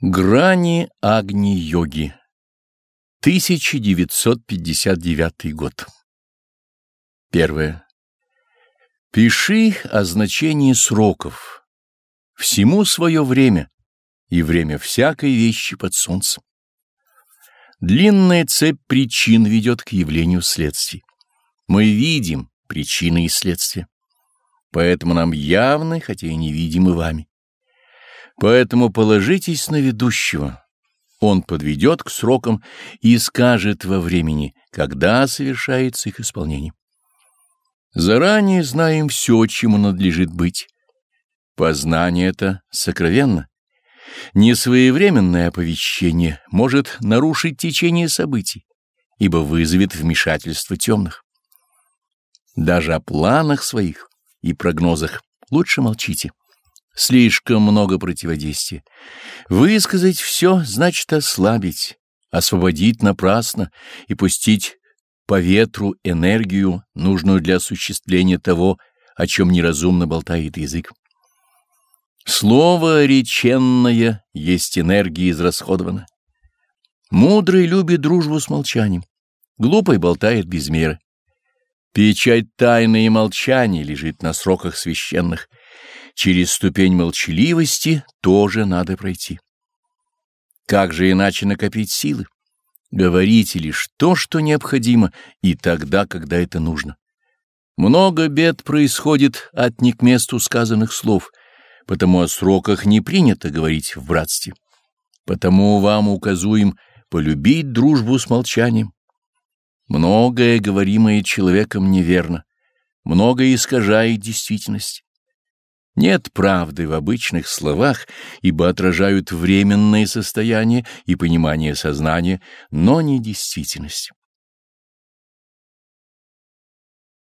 Грани Агни-йоги 1959 год Первое. Пиши о значении сроков. Всему свое время и время всякой вещи под солнцем. Длинная цепь причин ведет к явлению следствий. Мы видим причины и следствия. Поэтому нам явны, хотя и невидимы вами. Поэтому положитесь на ведущего. Он подведет к срокам и скажет во времени, когда совершается их исполнение. Заранее знаем все, чему надлежит быть. Познание это сокровенно. Несвоевременное оповещение может нарушить течение событий, ибо вызовет вмешательство темных. Даже о планах своих и прогнозах лучше молчите. Слишком много противодействия. Высказать все значит ослабить, освободить напрасно и пустить по ветру энергию, нужную для осуществления того, о чем неразумно болтает язык. Слово реченное есть энергия израсходована. Мудрый любит дружбу с молчанием, глупый болтает без меры. Печать тайны и молчания лежит на сроках священных, Через ступень молчаливости тоже надо пройти. Как же иначе накопить силы? Говорите лишь то, что необходимо, и тогда, когда это нужно. Много бед происходит от не к месту сказанных слов, потому о сроках не принято говорить в братстве. Потому вам указуем полюбить дружбу с молчанием. Многое, говоримое человеком, неверно, многое искажает действительность. Нет правды в обычных словах, ибо отражают временное состояние и понимание сознания, но не действительность.